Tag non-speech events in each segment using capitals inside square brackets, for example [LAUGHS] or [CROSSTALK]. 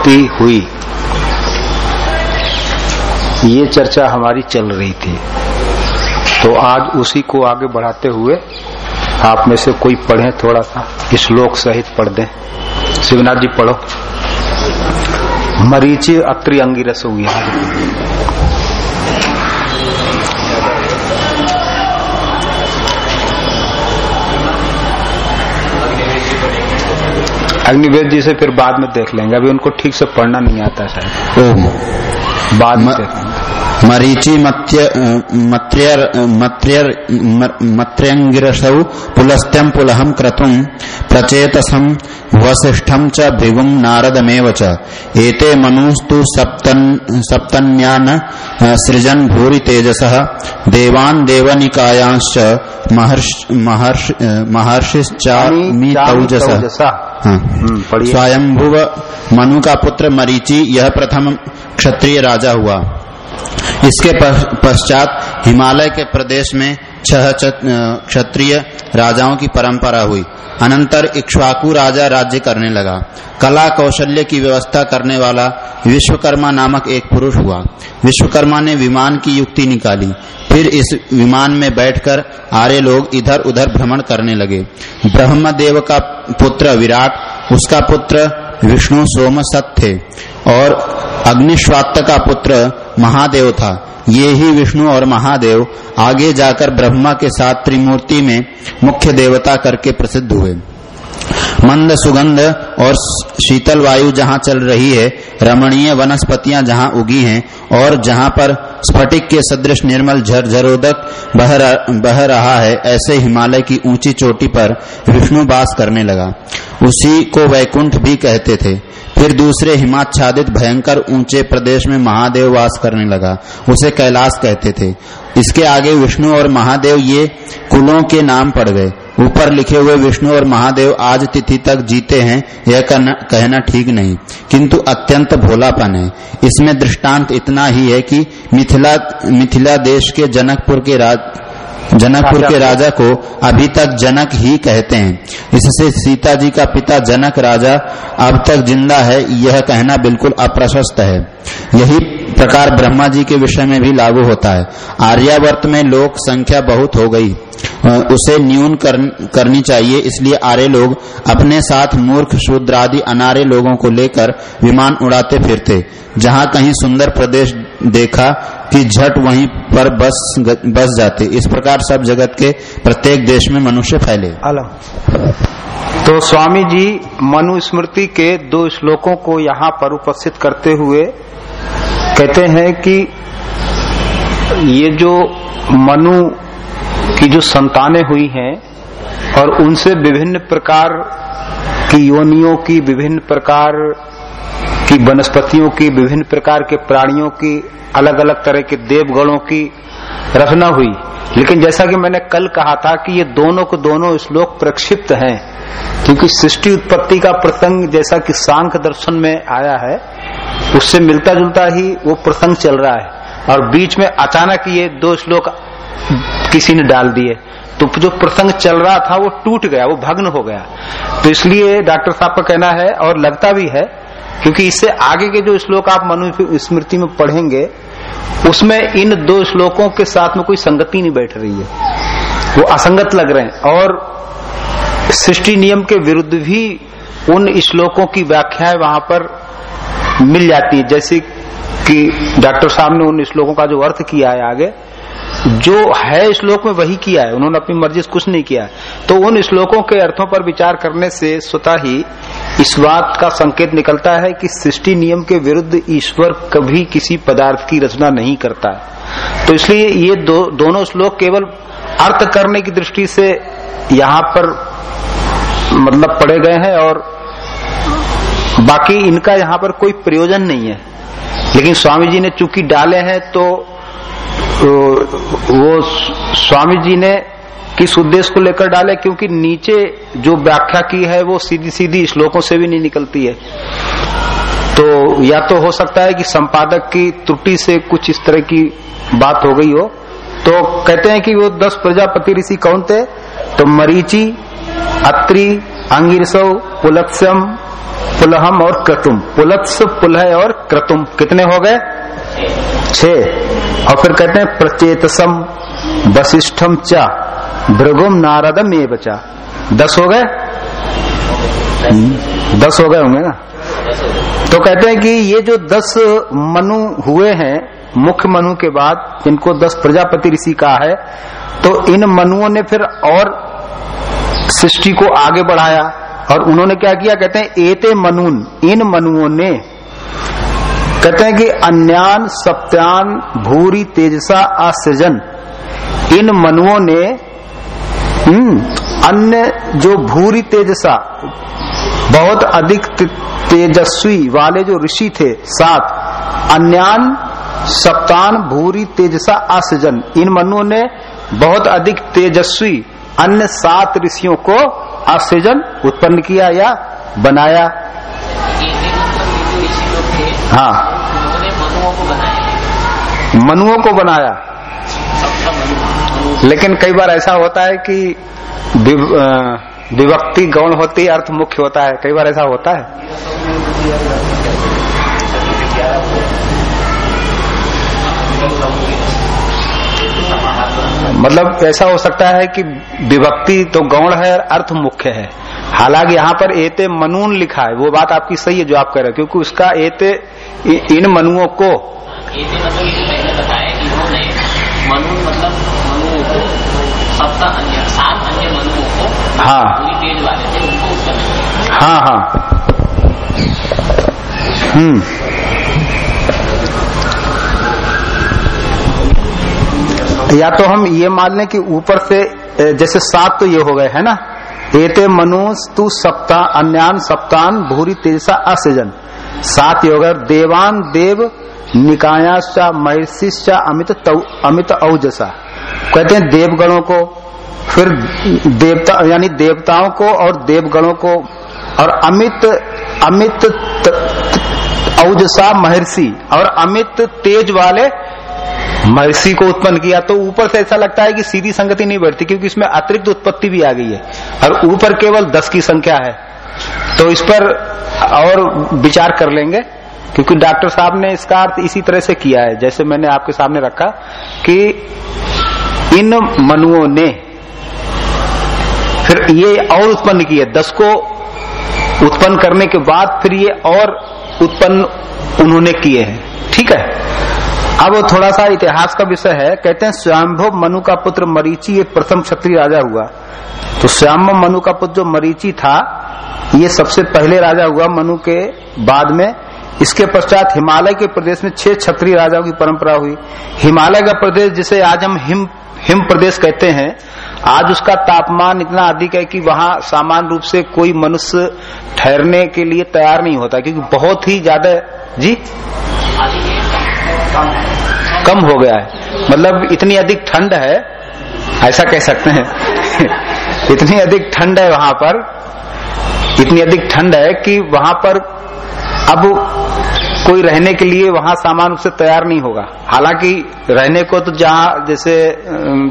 उत्पत्ति हुई। ये चर्चा हमारी चल रही थी। तो आज उसी को आगे बढ़ाते हुए आप में से कोई पढ़े थोड़ा सा श्लोक सहित पढ़ दें। शिवनाथ जी, पढ़ो। मरीची अत्रि अंगिरस हुई अग्निवेद जी से फिर बाद में देख लेंगे। अभी उनको ठीक से पढ़ना नहीं आता शायद। बाद में मरीचि मत्य मत्र्यर मत्र्यर मत्र्यंगिरसौ पुलस्त्यं पुलहं क्रतुं प्रचेतसं वसिष्ठं च भृगुं नारदमेव च। एते मनुस्तु सप्तन् सप्तन्यान सृजन् भूरि तेजसः देवान् देवनिकायांश्च महर्ष महर्ष महर्षिश्चामी तौजसः तौजसा हाँ। हम्म, स्वयंभुव मनु का पुत्र मरीचि यह प्रथम क्षत्रिय राजा हुआ। इसके पश्चात हिमालय के प्रदेश में छह क्षत्रिय राजाओं की परंपरा हुई। अनंतर इक्ष्वाकु राजा राज्य करने लगा। कला कौशल्य की व्यवस्था करने वाला विश्वकर्मा नामक एक पुरुष हुआ। विश्वकर्मा ने विमान की युक्ति निकाली। फिर इस विमान में बैठकर आर्य लोग इधर उधर भ्रमण करने लगे। ब्रह्मदेव का पुत्र विराट, उसका पुत्र विष्णु सोम सत थे और अग्निश्वात का पुत्र महादेव था। ये ही विष्णु और महादेव आगे जाकर ब्रह्मा के साथ त्रिमूर्ति में मुख्य देवता करके प्रसिद्ध हुए। मंद सुगंध और शीतल वायु जहाँ चल रही है रमणीय वनस्पतियाँ जहाँ उगी हैं और जहाँ पर स्फटिक के सदृश निर्मल झरझरोदक बह, बह रहा है ऐसे हिमालय की ऊँची चोटी पर विष्णु वास करने लगा। उसी को वैकुंठ भी कहते थे। फिर दूसरे हिमाच्छादित भयंकर ऊँचे प्रदेश में महादेव वास करने लगा। उसे कैलाश कहते थे। इसके आगे विष्णु और महादेव ये कुलों के नाम पड़ गए। ऊपर लिखे हुए विष्णु और महादेव आज तिथि तक जीते हैं यह कहना, ठीक नहीं। किंतु अत्यंत भोलापन है। इसमें दृष्टांत इतना ही है कि मिथिला मिथिला देश के जनकपुर के राज जनकपुर के राजा को अभी तक जनक ही कहते हैं। इससे सीता जी का पिता जनक राजा अब तक ज़िंदा है यह कहना बिल्कुल अप्रशस्त है। यही प्रकार ब्रह्मा जी के विषय में भी लागू होता है। आर्यावर्त में लोक संख्या बहुत हो गई। उसे न्यून कर, करनी चाहिए। इसलिए आर्य लोग अपने साथ मूर्ख शूद्र आदि अनार्य लोगों को लेकर विमान उड़ाते फिरते। जहाँ कहीं सुंदर प्रदेश देखा कि झट वहीं पर बस बस जाते। इस प्रकार सब जगत के प्रत्येक देश में मनुष्य फैले। तो स्वामी जी मनुस्मृति के दो श्लोकों को यहाँ पर उपस्थित करते हुए कहते हैं कि ये जो मनु की जो संतानें हुई हैं और उनसे विभिन्न प्रकार की योनियों की, विभिन्न प्रकार की वनस्पतियों की, विभिन्न प्रकार के प्राणियों की अलग अलग तरह के देवगणों की रचना हुई। लेकिन जैसा कि मैंने कल कहा था कि ये दोनों को दोनों श्लोक प्रक्षिप्त हैं, क्योंकि सृष्टि उत्पत्ति का प्रसंग जैसा कि सांख्य दर्शन में आया है, उससे मिलता जुलता ही वो प्रसंग चल रहा है। और बीच में अचानक ये दो श्लोक किसी ने डाल दिए। तो जो प्रसंग चल रहा था, वो टूट गया, वो भग्न हो गया। तो इसलिए डॉक्टर साहब का कहना है, और लगता भी है, क्योंकि इससे आगे के जो श्लोक आप मनु स्मृति में पढ़ेंगे, उसमें इन दो श्लोकों के साथ में कोई संगति नहीं बैठ रही है। वो असंगत लग रहे हैं, और सृष्टि नियम के विरुद्ध भी उन श्लोकों की व्याख्याएँ वहाँ पर मिल जाती है। जैसे कि डॉक्टर साहब ने उन श्लोकों का जो अर्थ किया है आगे जो है श्लोक में वही किया है। उन्होंने अपनी मर्ज़ी से कुछ नहीं किया। तो उन श्लोकों के अर्थों पर विचार करने से स्वतः ही इस बात का संकेत निकलता है कि सृष्टि नियम के विरुद्ध ईश्वर कभी किसी पदार्थ की रचना नहीं करता। तो इसलिए ये दो, दोनों श्लोक केवल अर्थ करने की दृष्टि से यहाँ पर मतलब पढ़े गए हैं और बाकी इनका यहाँ पर कोई प्रयोजन नहीं है। लेकिन स्वामी जी ने चूँकि डाले हैं तो वो स्वामी जी ने किस उद्देश्य को लेकर डाले? क्योंकि नीचे जो व्याख्या की है, वो सीधी सीधी श्लोकों से भी नहीं निकलती है। तो या तो हो सकता है कि संपादक की त्रुटि से कुछ इस तरह की बात हो गई हो। तो कहते हैं कि वो दस प्रजापति ऋषि कौन थे? तो मरीची, अत्रि अंगिरसव पुलत्स्यम, पुलहम और क्रतुम। पुलत्स, पुलह और क्रतुम कितने हो गए? छह और फिर कहते हैं, प्रचेतसम वशिष्ठम चा, भृगुम नारदम ये बचा दस हो गए? दस हो गए होंगे ना? तो कहते हैं कि ये जो दस मनु हुए हैं, मुख्य मनु के बाद, जिनको दस प्रजापति ऋषि का है तो इन मनुओं ने फिर और सृष्टि को आगे बढ़ाया। और उन्होंने क्या किया? कहते हैं, एते मनुन, इन मनुओं ने कहते हैं कि अन्यान सत्यान भूरी तेजसा आसृजन इन मनुओं ने अन्य जो भूरी तेजसा बहुत अधिक तेजस्वी वाले जो ऋषि थे सात अन्यान सप्तान भूरी तेजसा आसृजन इन मनुओं ने बहुत अधिक तेजस्वी अन्य सात ऋषियों को आसृजन उत्पन्न किया या बनाया। हाँ। मनुओं को बनाया। लेकिन कई बार ऐसा होता है कि विभक्ति गौण होती अर्थ मुख्य होता है। कई बार ऐसा होता है। मतलब ऐसा हो सकता है कि विभक्ति तो गौण है और अर्थ मुख्य है। हालाँकि यहाँ पर एते मनून लिखा है वो बात आपकी सही है जो आप कह रहे हो क्योंकि उसका एते इन मनुओं को एते मतलब बताया कि मतलब मनुओं को सप्ताह अन्य सात अन्य मनुओं को हाँ। तेज वाले थे उनको उत्पन्न हाँ हाँ। हम्म। या तो हम ये मान लें कि ऊपर से जैसे सात तो ये हो गए है ना? एते मनुस तु सप्ताह अन्यान सप्तान, भूरी तेजसा असजन। सात ये गए देवान देव, निकायाश्चा महर्षिश्चा अमित अमित औजसा। कहते हैं देवगणों को, फिर देवता, यानी देवताओं को और देवगणों को, और अमित अमित औजसा महर्षि और अमित तेज वाले महर्षि को उत्पन्न किया तो ऊपर से ऐसा लगता है कि सीधी संगति नहीं बैठती क्योंकि इसमें अतिरिक्त उत्पत्ति भी आ गई है। और ऊपर केवल दस की संख्या है। तो इस पर और विचार कर लेंगे, क्योंकि डॉक्टर साहब ने इसका अर्थ इसी तरह से किया है, जैसे मैंने आपके सामने रखा, कि इन मनुओं ने फिर ये और उत्पन्न किए। दस को उत्पन्न करने के बाद फिर ये और उत्पन्न उन्होंने किए हैं। ठीक है? अब वो थोड़ा सा इतिहास का विषय है। कहते हैं स्वयंभव मनु का पुत्र मरीची एक प्रथम क्षत्रिय राजा हुआ। तो स्वयं मनु का पुत्र जो मरीची था, ये सबसे पहले राजा हुआ मनु के बाद में। इसके पश्चात हिमालय के प्रदेश में छह क्षत्रिय राजाओं की परंपरा हुई। हिमालय का प्रदेश, जिसे आज हम हिम हिम प्रदेश कहते हैं, आज उसका तापमान इतना अधिक है कि वहाँ सामान्य रूप से कोई मनुष्य ठहरने के लिए तैयार नहीं होता, क्योंकि बहुत ही ज़्यादा, जी? कम हो गया है। मतलब इतनी अधिक ठंड है ऐसा कह सकते हैं। [LAUGHS] इतनी अधिक ठंड है वहाँ पर इतनी अधिक ठंड है कि वहाँ पर अब कोई रहने के लिए वहाँ सामान रूप से तैयार नहीं होगा। हालाँकि रहने को तो जहाँ जैसे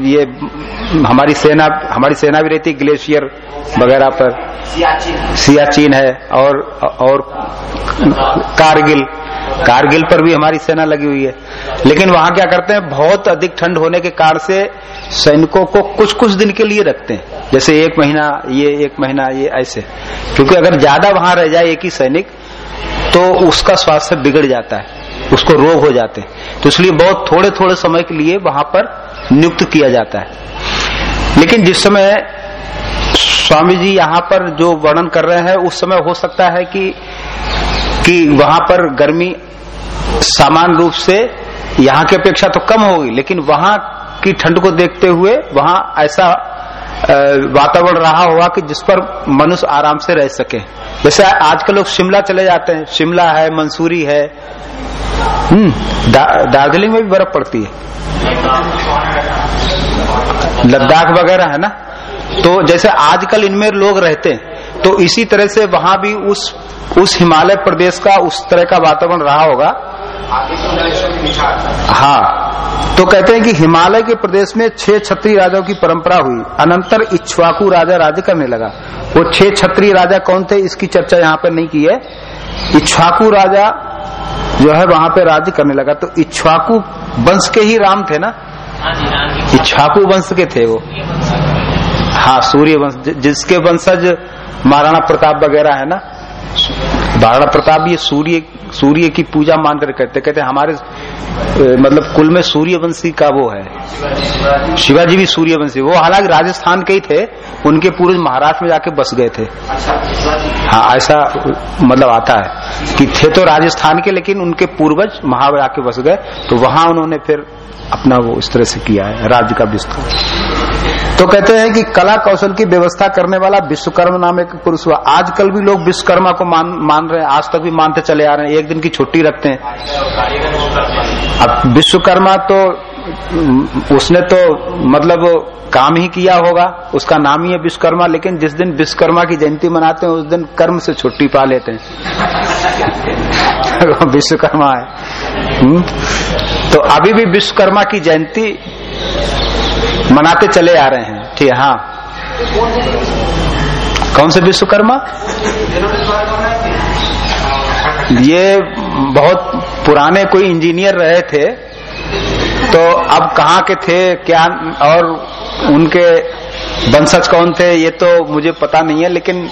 ये हमारी सेना हमारी सेना भी रहती ग्लेशियर वगैरह पर। सियाचिन है और और कारगिल। कारगिल पर भी हमारी सेना लगी हुई है। लेकिन वहाँ क्या करते हैं? बहुत अधिक ठंड होने के कारण से सैनिकों को कुछ कुछ दिन के लिए रखते हैं। जैसे एक महीना, ये एक महीना, ये ऐसे। क्योंकि अगर ज़्यादा वहाँ रह जाए एक ही सैनिक तो उसका स्वास्थ्य बिगड़ जाता है। उसको रोग हो जाते हैं। तो इसलिए बहुत थोड़े थोड़े समय के लिए वहाँ पर नियुक्त किया जाता है। लेकिन जिस समय स्वामी जी यहाँ पर जो वर्णन कर रहे हैं, उस समय हो सकता है कि कि वहाँ पर गर्मी सामान्य रूप से यहाँ की अपेक्षा तो कम होगी, लेकिन वहाँ की ठंड को देखते हुए वहाँ ऐसा वातावरण रहा होगा कि जिस पर मनुष्य आराम से रह सके। जैसे आज आजकल लोग शिमला चले जाते हैं, शिमला है, मंसूरी है हम्म दार्जिलिंग में भी बर्फ़ पड़ती है। लद्दाख वगैरह है ना? तो जैसे आजकल इनमें लोग रहते हैं तो इसी तरह से वहाँ भी उस उस हिमालय प्रदेश का उस तरह का वातावरण रहा होगा। हाँ तो कहते हैं कि हिमालय के प्रदेश में छह छत्री राजाओं की परंपरा हुई। अनंतर इच्छुआकू राजा राज्य करने लगा। वो छह छत्री राजा कौन थे, इसकी चर्चा यहाँ पर नहीं की है। इच्छाकू राजा जो है, वहाँ पे राज्य करने लगा। तो इच्छाकू वंश के ही राम थे ना? इच्छाकू वंश के थे वो। हाँ सूर्य वंश, जिसके वंशज महाराणा प्रताप वगैरह है ना? महाराणा प्रताप ये सूर्य सूर्य की पूजा मानकर करते, कहते हमारे मतलब कुल में सूर्यवंशी का वो है। शिवाजी भी सूर्यवंशी, वो हालाँकि राजस्थान के ही थे, उनके पूर्वज महाराष्ट्र में जाके बस गए थे। हाँ ऐसा मतलब आता है कि थे तो राजस्थान के, लेकिन उनके पूर्वज वहाँ जाके बस गए तो वहाँ उन्होंने फिर अपना वो इस तरह से किया है, राज्य का विस्तार। तो कहते हैं कि कला कौशल की व्यवस्था करने वाला विश्वकर्मा नाम एक पुरुष हुआ। आजकल भी लोग विश्वकर्मा को मान मान रहे हैं, आज तक भी मानते चले आ रहे हैं। एक दिन की छुट्टी रखते हैं। अब विश्वकर्मा तो उसने तो मतलब काम ही किया होगा, उसका नाम ही है विश्वकर्मा, लेकिन जिस दिन विश्वकर्मा की जयंती मनाते हैं, उस दिन कर्म से छुट्टी पा लेते हैं। [LAUGHS] विश्वकर्मा है। हम्म? तो अभी भी विश्वकर्मा की जयंती मनाते चले आ रहे हैं। ठीक है हाँ। कौन से विश्वकर्मा? ये बहुत पुराने कोई इंजीनियर रहे थे तो अब कहाँ के थे, क्या, और उनके वंशज कौन थे, ये तो मुझे पता नहीं है, लेकिन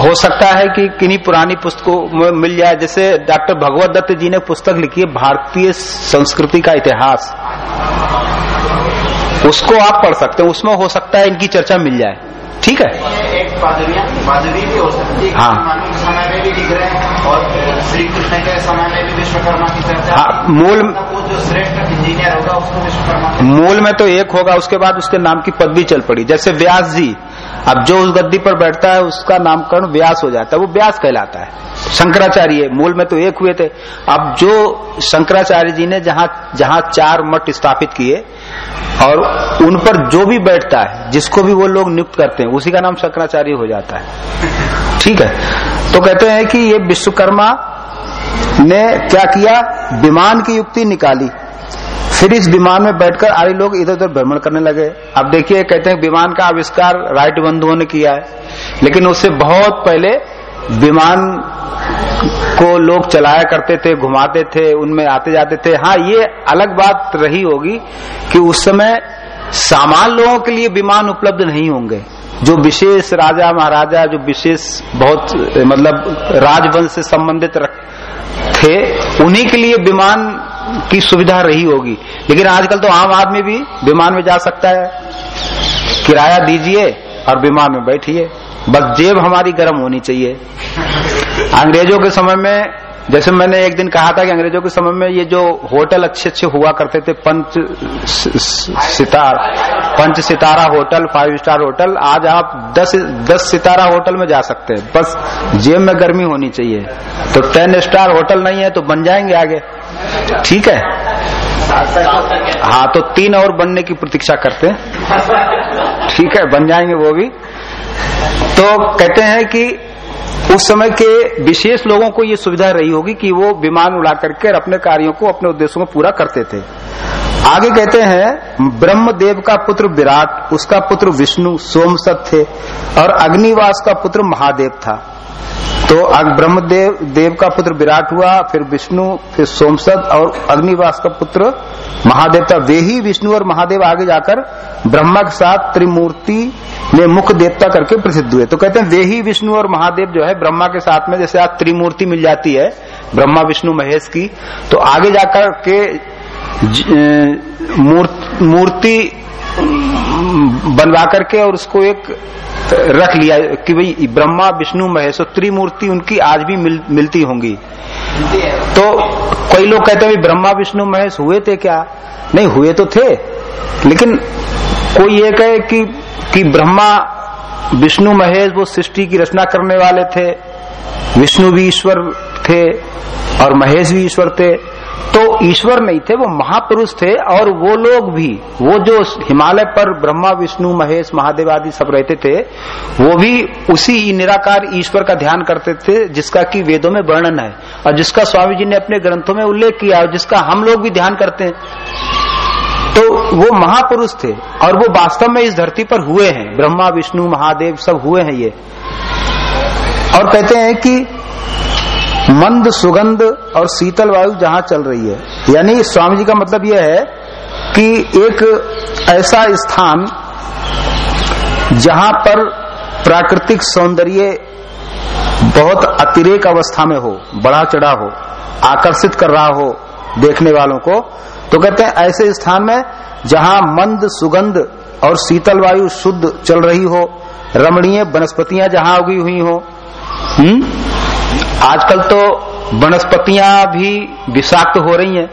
हो सकता है कि किन्हीं पुरानी पुस्तकों में मिल जाए। जैसे डॉक्टर भगवत दत्त जी ने पुस्तक लिखी है, भारतीय संस्कृति का इतिहास। उसको आप पढ़ सकते हैं, उसमें हो सकता है इनकी चर्चा मिल जाए। ठीक है? एक भी हो। सकती है हाँ। समय में भी दिख रहे हैं और श्री कृष्ण के समय में भी विश्वकर्मा की चर्चा मूल जो श्रेष्ठ इंजीनियर होगा उसको विश्वकर्मा मूल में तो एक होगा, उसके बाद उसके नाम की पदवी चल पड़ी। जैसे व्यास जी, अब जो उस गद्दी पर बैठता है, उसका नामकरण व्यास हो जाता है, वो व्यास कहलाता है। शंकराचार्य, मूल में तो एक हुए थे। अब जो शंकराचार्य जी ने जहाँ जहाँ चार मठ स्थापित किए, और उन पर जो भी बैठता है, जिसको भी वो लोग नियुक्त करते हैं, उसी का नाम शंकराचार्य हो जाता है। ठीक है? तो कहते हैं कि ये विश्वकर्मा ने क्या किया? विमान की युक्ति निकाली। फिर इस विमान में बैठकर आर्य लोग इधर उधर भ्रमण करने लगे। अब देखिए, कहते हैं विमान का आविष्कार राइट बंधुओं ने किया है। लेकिन उससे बहुत पहले विमान को लोग चलाया करते थे, घुमाते थे, उनमें आते जाते थे। हाँ ये अलग बात रही होगी कि उस समय सामान्य लोगों के लिए विमान उपलब्ध नहीं होंगे। जो विशेष राजा, महाराजा, जो विशेष बहुत मतलब राजवंश से संबंधित थे, उन्हीं के लिए विमान की सुविधा रही होगी। लेकिन आजकल तो आम आदमी भी विमान में जा सकता है। किराया दीजिए और विमान में बैठिए। बस जेब हमारी गर्म होनी चाहिए। अंग्रेज़ों के समय में, जैसे मैंने एक दिन कहा था कि अंग्रेज़ों के समय में ये जो होटल अच्छे अच्छे हुआ करते थे, पंच सितार, पंच सितारा होटल फाइव स्टार होटल, आज आप दस दस सितारा होटल में जा सकते हैं। बस जेब में गर्मी होनी चाहिए। तो टेन स्टार होटल नहीं है तो बन जाएँगे आगे। ठीक है? हाँ तो तीन और बनने की प्रतीक्षा करते हैं। ठीक है, बन जाएँगे वो भी। तो कहते हैं कि उस समय के विशेष लोगों को ये सुविधा रही होगी कि वो विमान उड़ा करके अपने कार्यों को अपने उद्देश्यों को पूरा करते थे। आगे कहते हैं, ब्रह्मदेव का पुत्र विराट, उसका पुत्र विष्णु सोमसत थे, और अग्निवास का पुत्र महादेव था। तो ब्रह्मदेव, देव का पुत्र विराट हुआ, फिर विष्णु, फिर सोमसद, और अग्निवास का पुत्र महादेव था। वे ही विष्णु और महादेव आगे जाकर ब्रह्मा के साथ त्रिमूर्ति में मुख्य देवता करके प्रसिद्ध हुए। तो कहते हैं, वे ही विष्णु और महादेव जो है, ब्रह्मा के साथ में जैसे आज त्रिमूर्ति मिल जाती है, ब्रह्मा, विष्णु, महेश की तो आगे जाकर के मूर्त- बनवा करके और उसको एक रख लिया कि भाई ब्रह्मा विष्णु महेश त्रिमूर्ति उनकी आज भी मिल, मिलती होंगी। तो कई लोग कहते हैं ब्रह्मा विष्णु महेश हुए थे क्या? नहीं हुए तो थे। लेकिन कोई ये कहे कि कि ब्रह्मा विष्णु महेश वो सृष्टि की रचना करने वाले थे। विष्णु भी ईश्वर थे और महेश भी ईश्वर थे। ईश्वर नहीं थे, वो महापुरुष थे और वो लोग भी, वो जो हिमालय पर ब्रह्मा, विष्णु, महेश, महादेव आदि सब रहते थे, वो भी उसी निराकार ईश्वर का ध्यान करते थे, जिसका कि वेदों में वर्णन है और जिसका स्वामी जी ने अपने ग्रंथों में उल्लेख किया और जिसका हम लोग भी ध्यान करते हैं। तो वो महापुरुष थे और वो वास्तव में इस धरती पर हुए हैं। ब्रह्मा, विष्णु, महादेव सब हुए हैं ये। और कहते हैं कि मंद, सुगंध और शीतल वायु जहाँ चल रही है। यानी स्वामी जी का मतलब यह है कि एक ऐसा स्थान जहाँ पर प्राकृतिक सौंदर्य बहुत अतिरेक अवस्था में हो, बढ़ा चढ़ा हो, आकर्षित कर रहा हो देखने वालों को तो कहते हैं ऐसे स्थान में जहाँ मंद, सुगंध और शीतल वायु शुद्ध चल रही हो, रमणीय वनस्पतियाँ जहाँ उगी हुई हो हम्म? आजकल तो वनस्पतियाँ भी विषाक्त हो रही हैं।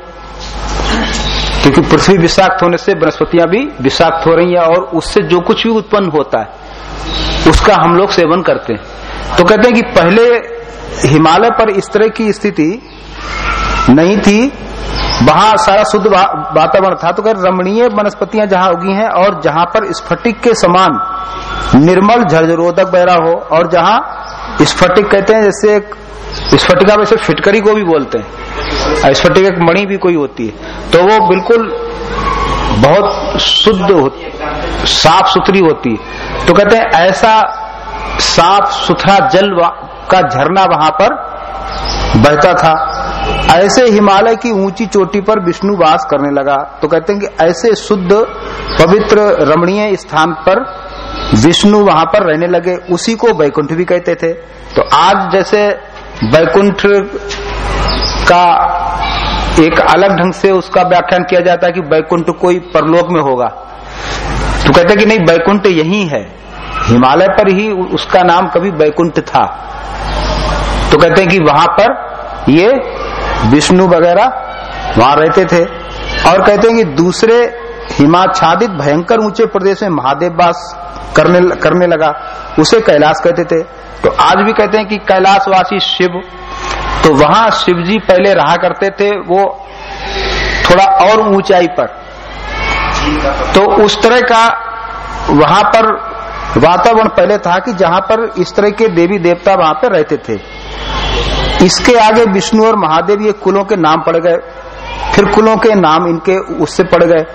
क्योंकि पृथ्वी विषाक्त होने से वनस्पतियाँ भी विषाक्त हो रही हैं और उससे जो कुछ भी उत्पन्न होता है, उसका हम लोग सेवन करते हैं। तो कहते हैं कि पहले हिमालय पर इस तरह की स्थिति नहीं थी। वहाँ सारा शुद्ध वातावरण था। तो कह रमणीय वनस्पतियाँ जहाँ उगी हैं और जहाँ पर स्फटिक के समान निर्मल झरझरोधक बहरा हो और जहाँ स्फटिक कहते हैं, जैसे स्फटिका वैसे फिटकरी को भी बोलते हैं स्फटिका मणि भी कोई होती है। तो वो बिल्कुल बहुत शुद्ध साफ़ सुथरी होती है। तो कहते हैं ऐसा साफ़ सुथरा जल का झरना वहाँ पर बहता था। ऐसे हिमालय की ऊँची चोटी पर विष्णु वास करने लगा। तो कहते हैं कि ऐसे शुद्ध, पवित्र, रमणीय स्थान पर विष्णु वहाँ पर रहने लगे। उसी को वैकुंठ भी कहते थे। तो आज जैसे वैकुंठ का एक अलग ढंग से उसका व्याख्यान किया जाता है कि वैकुंठ कोई परलोक में होगा। तो कहते कि नहीं, वैकुंठ यही है। हिमालय पर ही उसका नाम कभी वैकुंठ था। तो कहते हैं कि वहाँ पर ये विष्णु वगैरह वहाँ रहते थे। और कहते हैं कि दूसरे हिमाच्छादित भयंकर ऊँचे प्रदेश में महादेव वास करने करने लगा। उसे कैलाश कहते थे। तो आज भी कहते हैं कि कैलाशवासी शिव तो वहाँ शिव जी पहले रहा करते थे वो थोड़ा और ऊंचाई पर। तो उस तरह का वहाँ पर वातावरण पहले था कि जहाँ पर इस तरह के देवी देवता वहाँ पर रहते थे। इसके आगे विष्णु और महादेव ये कुलों के नाम पड़ गए। फिर कुलों के नाम इनके उससे पड़ गए।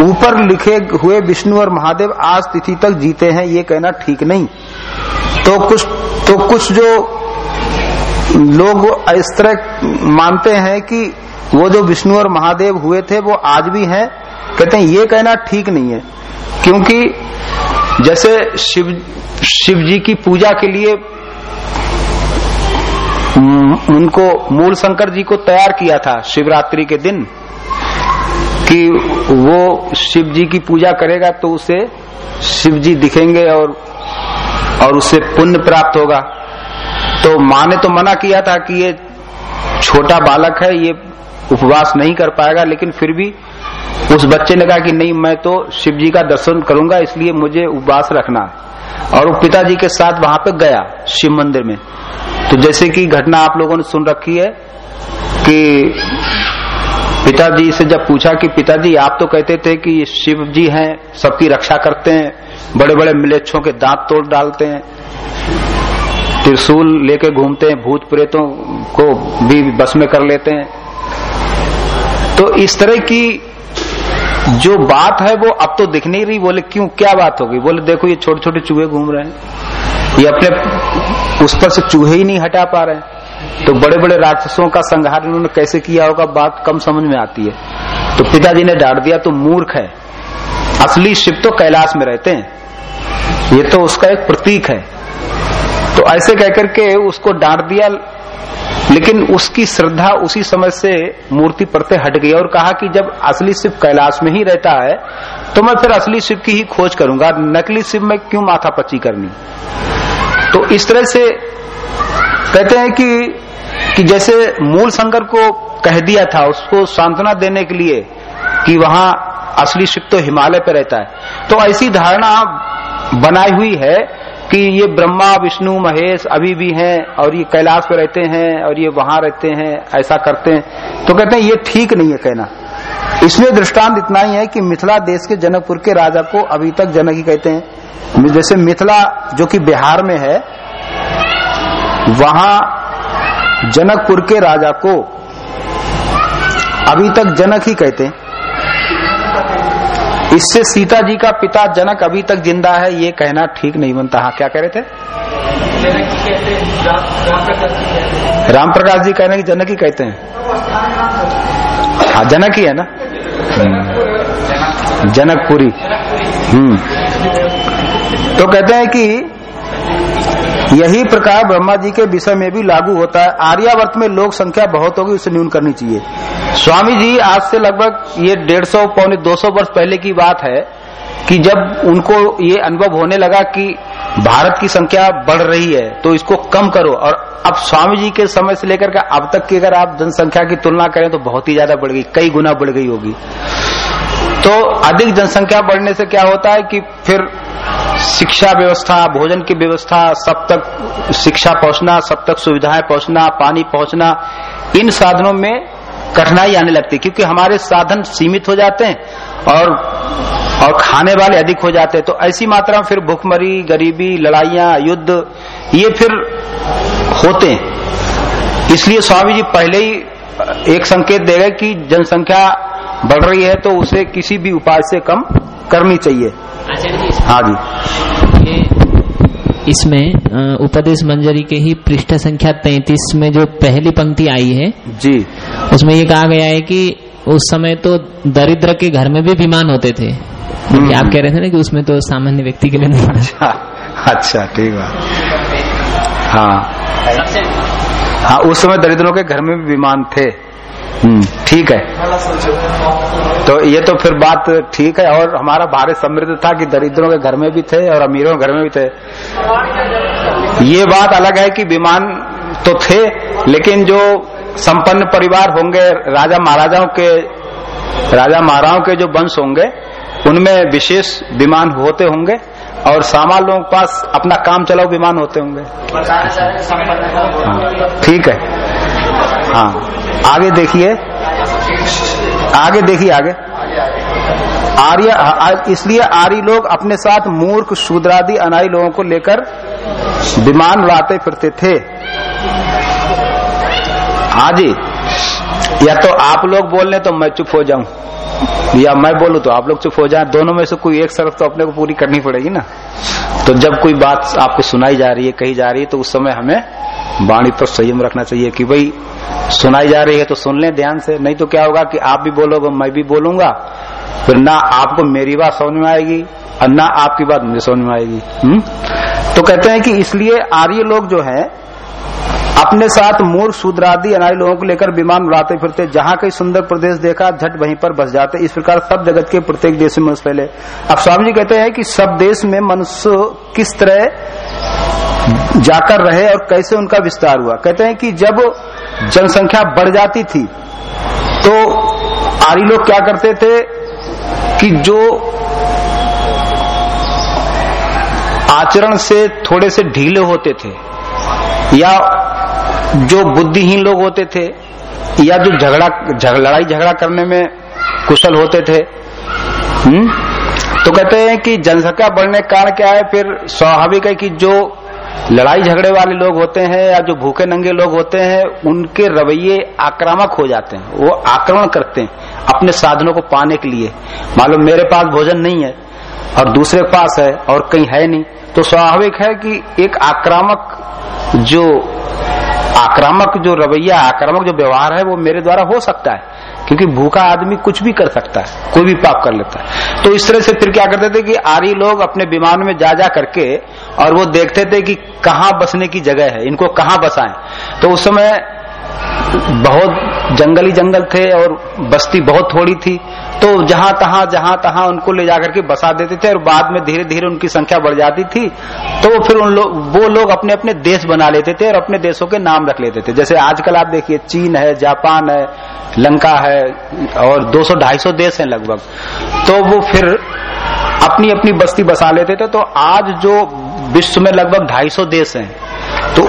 ऊपर लिखे हुए विष्णु और महादेव आज तिथि तक जीते हैं, ये कहना ठीक नहीं। तो कुछ तो कुछ जो लोग इस तरह मानते हैं कि वो जो विष्णु और महादेव हुए थे, वो आज भी हैं, कहते हैं, ये कहना ठीक नहीं है। क्योंकि जैसे शिव शिव जी की पूजा के लिए उनको मूल शंकर जी को तैयार किया था शिवरात्रि के दिन, कि वो शिव जी की पूजा करेगा तो उसे शिव जी दिखेंगे और और उससे पुण्य प्राप्त होगा। तो माँ ने तो मना किया था कि ये छोटा बालक है, ये उपवास नहीं कर पाएगा, लेकिन फिर भी उस बच्चे ने कहा कि नहीं, मैं तो शिव जी का दर्शन करूँगा, इसलिए मुझे उपवास रखना और वो पिताजी के साथ वहाँ पे गया, शिव मंदिर में। तो जैसे कि घटना आप लोगों ने सुन रखी है कि पिताजी से जब पूछा कि पिताजी, आप तो कहते थे कि ये शिव जी हैं, सबकी रक्षा करते हैं बड़े बड़े मिलेच्छों के दांत तोड़ डालते हैं। त्रिशूल लेके घूमते हैं, भूत प्रेतों को भी बस में कर लेते हैं। तो इस तरह की जो बात है, वो अब तो दिख नहीं रही। बोले, क्यों? क्या बात होगी? बोले, देखो, ये छोटे छोटे चूहे घूम रहे हैं। ये अपने उस पर से चूहे ही नहीं हटा पा रहे हैं। तो बड़े बड़े राक्षसों का संहार इन्होंने कैसे किया होगा? बात कम समझ में आती है। तो पिताजी ने डांट दिया तो मूर्ख है। असली शिव तो कैलाश में रहते हैं। ये तो उसका एक प्रतीक है। तो ऐसे कहकर के उसको डांट दिया, लेकिन उसकी श्रद्धा उसी समय से मूर्ति परते हट गई और कहा कि जब असली शिव कैलाश में ही रहता है तो मैं फिर असली शिव की ही खोज करूँगा। नकली शिव में क्यों माथा पच्ची करनी? तो इस तरह से कहते हैं कि कि जैसे मूल शंकर को कह दिया था, उसको सांत्वना देने के लिए कि वहाँ असली शिव तो हिमालय पे रहता है। तो ऐसी धारणा बनाई हुई है कि ये ब्रह्मा, विष्णु, महेश अभी भी हैं और ये कैलाश पे रहते हैं और ये वहाँ रहते हैं, ऐसा करते हैं। तो कहते हैं, ये ठीक नहीं है कहना। इसमें दृष्टांत इतना ही है कि मिथिला देश के जनकपुर के राजा को अभी तक जनक ही कहते हैं। जैसे मिथिला जो कि बिहार में है, वहाँ जनकपुर के राजा को अभी तक जनक ही कहते हैं। इससे सीता जी का पिता जनक अभी तक ज़िंदा है, ये कहना ठीक नहीं बनता। हाँ क्या कह रहे थे? राम प्रकाश जी कहना कि जनक ही कहते हैं। हाँ जनक ही है ना? हम्म। जनकपुरी। हम्म। तो कहते हैं कि यही प्रकार ब्रह्मा जी के विषय में भी लागू होता है। आर्यावर्त में लोक संख्या बहुत होगी, उसे न्यून करनी चाहिए। स्वामी जी, आज से लगभग ये डेढ़ सौ, पौने दो सौ वर्ष पहले की बात है कि जब उनको ये अनुभव होने लगा कि भारत की संख्या बढ़ रही है तो इसको कम करो। और अब स्वामी जी के समय से लेकर के अब तक की अगर आप जनसंख्या की तुलना करें तो बहुत ही ज़्यादा बढ़ गई, कई गुना बढ़ गई होगी। तो अधिक जनसंख्या बढ़ने से क्या होता है कि फिर शिक्षा व्यवस्था, भोजन की व्यवस्था, सब तक शिक्षा पहुँचना, सब तक सुविधाएँ पहुँचना, पानी पहुँचना, इन साधनों में कठिनाई आने लगती क्योंकि हमारे साधन सीमित हो जाते हैं और और खाने वाले अधिक हो जाते हैं। तो ऐसी मात्रा में फिर भूखमरी गरीबी लड़ाइयाँ युद्ध ये फिर होते हैं। इसलिए स्वामी जी पहले ही एक संकेत दे गए कि जनसंख्या बढ़ रही है तो उसे किसी भी उपाय से कम करनी चाहिए। हाँ जी। इसमें उपदेश मंजरी के ही पृष्ठ संख्या तैतीस में जो पहली पंक्ति आई है जी। उसमें ये कहा गया है कि उस समय तो दरिद्र के घर में भी विमान होते थे। क्योंकि आप कह रहे थे ना कि उसमें तो सामान्य व्यक्ति के लिए नहीं अच्छा अच्छा ठीक है हाँ। हाँ उस समय दरिद्रों के घर में भी विमान थे। हम्म, ठीक है। तो ये तो फिर बात ठीक है और हमारा भारत समृद्ध था कि दरिद्रों के घर में भी थे और अमीरों के घर में भी थे। ये बात अलग है कि विमान तो थे लेकिन जो संपन्न परिवार होंगे राजा महाराजाओं के राजा महाराजाओं के जो वंश होंगे उनमें विशेष विमान होते होंगे और सामान्य लोगों के पास अपना काम चलाओ विमान होते होंगे। हाँ, ठीक है। हाँ। आगे देखिए। आगे देखिए आगे। आर्य इसलिए आर्य लोग अपने साथ मूर्ख, शूद्रादि, अनाई लोगों को लेकर विमान उड़ाते फिरते थे। हाँ जी, या तो आप लोग बोल तो मैं चुप हो जाऊँ। या मैं बोलूँ तो आप लोग चुप हो जाएँ। दोनों में से कोई एक शर्त तो अपने को पूरी करनी पड़ेगी ना। तो जब कोई बात आपको सुनाई जा रही है, कही जा रही है तो उस समय हमें वाणी तो संयम रखना चाहिए कि भाई, सुनाई जा रही है तो सुन लें ध्यान से। नहीं तो क्या होगा कि आप भी बोलोगे, मैं भी बोलूँगा। फिर ना आपको मेरी बात समझ में आएगी और ना आपकी बात मुझे समझ में आएगी। हुँ? तो कहते हैं कि इसलिए आर्य लोग जो है, अपने साथ मूर्ख शूद्रादि अनारी लोगों को लेकर विमान उड़ाते फिरते, जहाँ कहीं सुंदर प्रदेश देखा, झट वहीं पर बस जाते। इस प्रकार सब जगत के प्रत्येक देश में मनुष्य फैले। अब स्वामी जी कहते हैं कि सब देश में मनुष्य किस तरह जाकर रहे और कैसे उनका विस्तार हुआ कहते हैं कि जब जनसंख्या बढ़ जाती थी तो आर्य लोग क्या करते थे कि जो आचरण से थोड़े से ढीले होते थे या जो बुद्धिहीन लोग होते थे या जो झगड़ा झग, लड़ाई झगड़ा करने में कुशल होते थे हुँ? तो कहते हैं कि जनसंख्या बढ़ने का कारण क्या है फिर स्वाभाविक है कि जो लड़ाई झगड़े वाले लोग होते हैं या जो भूखे नंगे लोग होते हैं, उनके रवैये आक्रामक हो जाते हैं। वो आक्रमण करते हैं अपने साधनों को पाने के लिए। मालूम मेरे पास भोजन नहीं है और दूसरे पास है और कहीं है नहीं। तो स्वाभाविक है कि एक आक्रामक जो आक्रामक जो रवैया, आक्रामक जो व्यवहार है, वो मेरे द्वारा हो सकता है। क्योंकि भूखा आदमी कुछ भी कर सकता है, कोई भी पाप कर लेता है। तो इस तरह से फिर क्या करते थे कि आर्य लोग अपने विमान में जा जा करके और वो देखते थे कि कहाँ बसने की जगह है, इनको कहाँ बसाएँ। तो उस समय बहुत जंगली जंगल थे और बस्ती बहुत थोड़ी थी। तो जहाँ तहां जहाँ तहां उनको ले जाकर के बसा देते थे और बाद में धीरे धीरे उनकी संख्या बढ़ जाती थी तो फिर उन लोग, वो लोग अपने अपने देश बना लेते थे और अपने देशों के नाम रख लेते थे। जैसे आजकल आप देखिए, चीन है, जापान है, लंका है, और 200-250 देश हैं लगभग। तो वो फिर अपनी अपनी बस्ती बसा लेते थे। तो आज जो विश्व में लगभग 250 देश हैं तो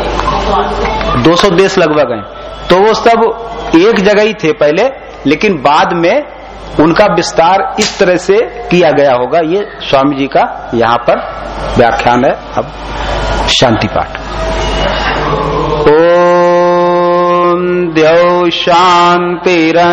200 देश लगभग हैं। तो वो सब एक जगह ही थे पहले, लेकिन बाद में उनका विस्तार इस तरह से किया गया होगा। ये स्वामी जी का यहाँ पर व्याख्यान है। अब शांति पाठ। ओ द्यौ शांतिरन